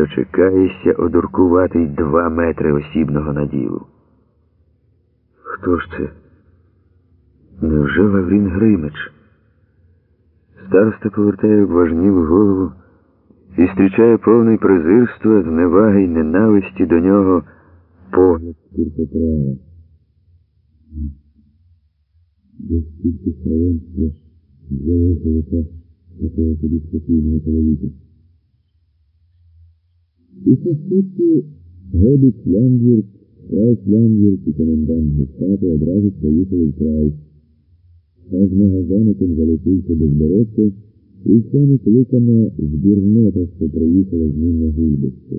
дочекаєшся одуркуватий два метри осібного наділу. Хто ж це? Невже Лаврін Гримич? Староста повертає важніву голову і зустрічає повний презирства, зневаги й ненависті до нього погляд Кіркотрава. Десь тільки славенство залишилося такого собі спокійного чоловіка. І сусідці Гебіт Ландвірк, Райс Ландвірк і комендант гестапо одразу поїхали в край. А з магазаником залишився безбородко, і все некликана збірнота, що приїхала з ним на гульбище.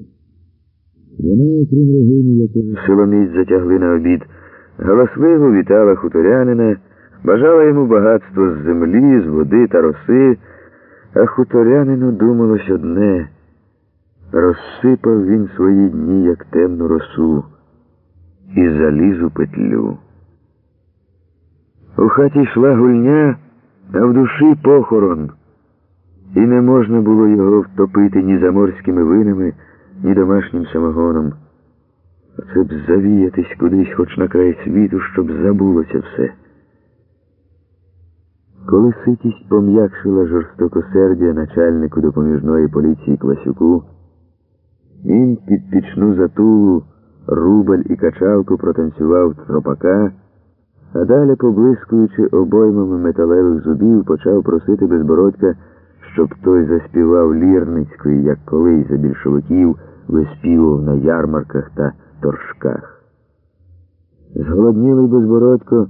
Вона, окрім рогині, якого силоміць затягли на обід, галасливо вітала хуторянина, бажала йому багатство з землі, з води та роси, а хуторянину думалось одне — Розсипав він свої дні, як темну росу, і заліз у петлю. У хаті йшла гульня, а в душі похорон, і не можна було його втопити ні заморськими винами, ні домашнім самогоном. Оце б завіятись кудись хоч на край світу, щоб забулося все. Коли ситість пом'якшила жорстокосердя начальнику допоміжної поліції Квасюку, він під пічну затулу, рубль і качалку протанцював тропака, а далі, поблискуючи обоймами металевих зубів, почав просити безбородька, щоб той заспівав лірницької, як колись за більшовиків виспівав на ярмарках та торжках. Зголоднілий безбородько,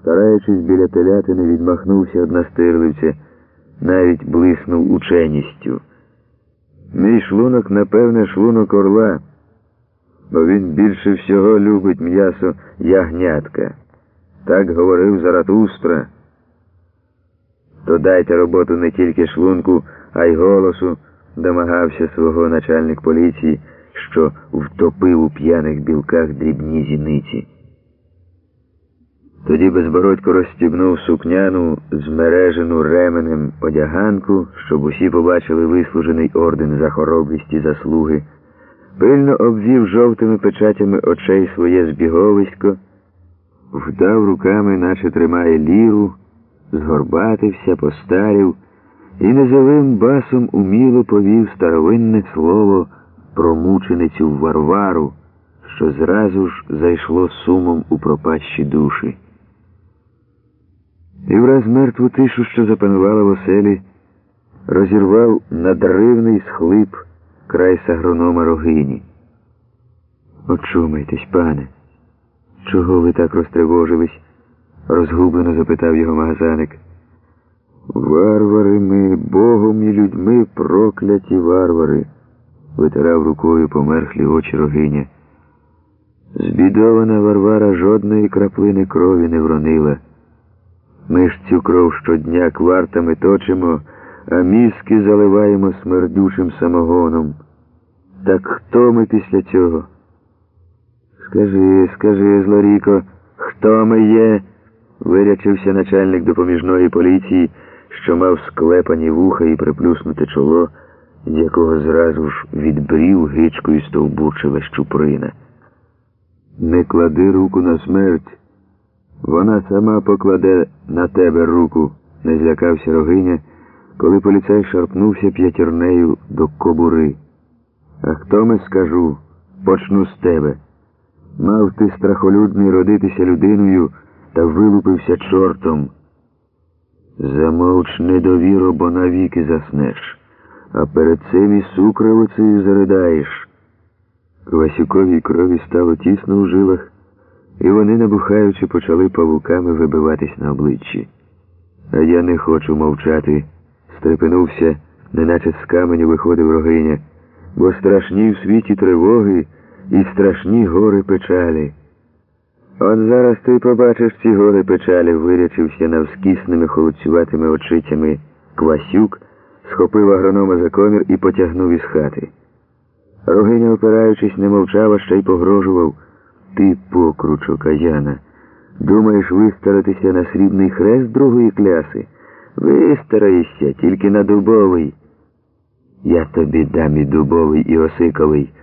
стараючись біля телятини, відмахнувся од настирливця, навіть блиснув ученістю. Мій шлунок, напевне, шлунок орла, бо він більше всього любить м'ясо ягнятка. Так говорив Заратустра. То дайте роботу не тільки шлунку, а й голосу, домагався свого начальник поліції, що втопив у п'яних білках дрібні зіниці. Тоді безбородько розстібнув сукняну, змережену ременем одяганку, щоб усі побачили вислужений орден за хоробрість і заслуги, пильно обвів жовтими печатями очей своє збіговисько, вдав руками, наче тримає ліру, згорбатився, постарів і незовим басом уміло повів старовинне слово про мученицю Варвару, що зразу ж зайшло сумом у пропащі душі. І враз мертву тишу, що запанувала в оселі, розірвав надривний схлип край сагронома рогині. Очумайтесь, пане, чого ви так розтривожились? розгублено запитав його магазаник. Варвари ми, богом і людьми прокляті варвари, витирав рукою померхлі очі рогиня. Збідована Варвара жодної краплини крові не вронила. Ми ж цю кров щодня квартами точимо, а мізки заливаємо смердючим самогоном. Так хто ми після цього? Скажи, скажи, Злоріко, хто ми є? вирячився начальник допоміжної поліції, що мав склепані вуха і приплюснуте чоло, з якого зразу ж відбрів гичкою стовбурчила щуприна. Не клади руку на смерть. Вона сама покладе на тебе руку, не злякався рогиня, коли поліцай шарпнувся п'ятірнею до кобури. А хто ми скажу, почну з тебе. Мав ти страхолюдний родитися людиною та вилупився чортом. Замовч недовіро, бо навіки заснеш, а перед цим і сукровицею заридаєш. Васюковій крові стало тісно у жилах і вони, набухаючи, почали павуками вибиватись на обличчі. А я не хочу мовчати, стрепенувся, неначе з каменю виходив рогиня, бо страшні в світі тривоги і страшні гори печалі. От зараз ти побачиш ці гори печалі, вирячився навскісними холодцюватими очицями Квасюк, схопив агронома за комір і потягнув із хати. Рогиня, опираючись, не мовчав, а ще й погрожував. Ти, покручу каяна, думаєш вистаратися на срібний хрест другої кляси? Вистараєшся, тільки на дубовий. Я тобі дам і дубовий, і осиковий.